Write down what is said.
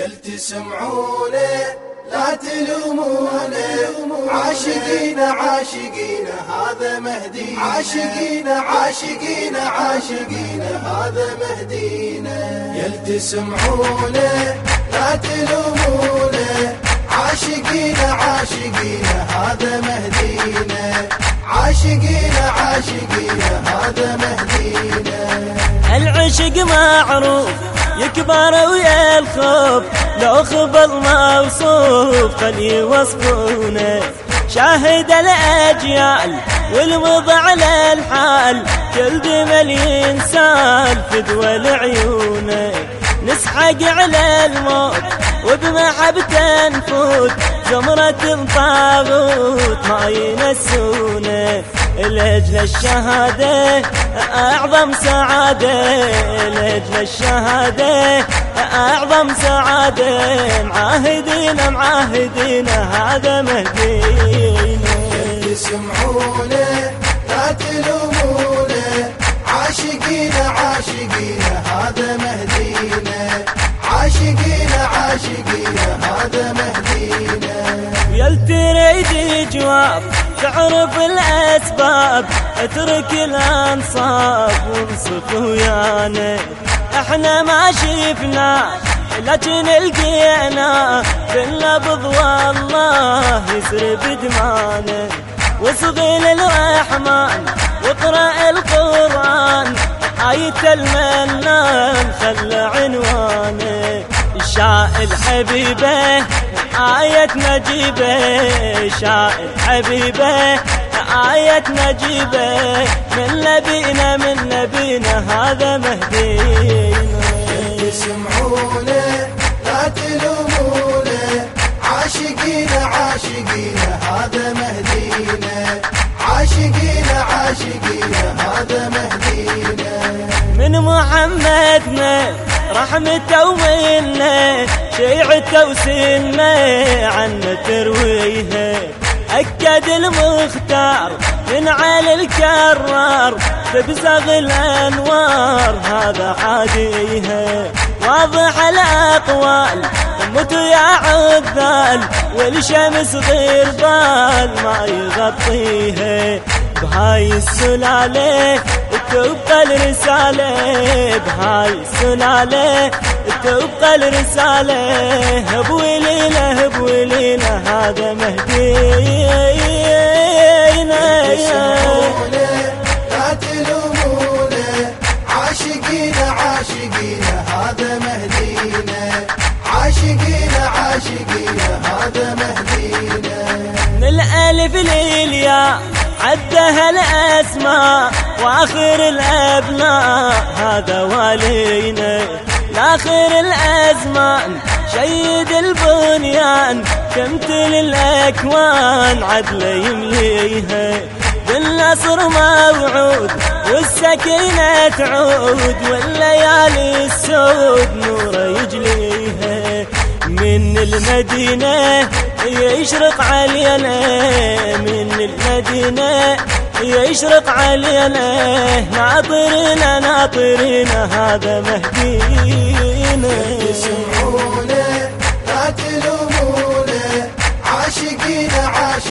يلتسمعونه لا تلومونه عاشقين عاشقين هذا مهدي. عاشقين عاشقين عاشقين هذا مهدينا. يلتسمعونه لا تلومونه عاشقين عاشقين هذا مهدينا. عاشقين عاشقين هذا مهدينا. العشق معروف. يكبر ويا الخوف لو خبل موصوف خلي يوصفونه شاهد الأجيال والمضى على الحال كل جمل ينسال فدوى لعيونه. نسحق على الموت وبمحبته نفوت زمرة طاغوت ما ينسونه لأجل الشهادة أعظم سعادة لأجل الشهادة أعظم سعادة معاهدين معاهدين هذا مهدينا. تسمعونه لا تلومونه عاشقين عاشقين هذا مهدينا. عاشقين عاشقين هذا مهدينا. يل تريد جواب تعرف الأسباب أترك الأنصاب وانصف ويانا. إحنا ما شفنا لكن لقينا باللفظ والله يسرب دمانا وصغي للرحمن واقرأ القرآن. آية المنان خلى عنوانه. شائل حبيبه آية نجيبه شائل حبيبه آية نجيبه من نبينا من نبينا هذا مهدينا تسمعونه لا تلومونه عاشقين عاشقين هذا مهدينا. عاشقين عاشقين هذا مهدينا. من محمدنا رحمته ومنة شيعته وسنه عنا ترويها أكد المختار من على الكرار تبزغ الأنوار هذا حاديها واضح الأقوال مت يا عذال والشمس غير بال ما يغطيها بهاي السلالة تبقى الرسالة بهاي السلالة تبقى الرسالة هبولينا هبولينا هذا مهدينا لا تلومونه عاشقين عاشقين هذا مهدينا. هذا مهدينا. من الألف للياء عدها الأسماء وآخر الأبناء هذا والينا. لآخر الأزمان شيد البنيان تمثل الأكوان عدل يمليها. بالنصر موعود والسكينة تعود والليالي السود نور يجليها. من المدينة يشرق علينا من المدينة يشرق علينا ناطرنا ناطرنا هذا يسمعونه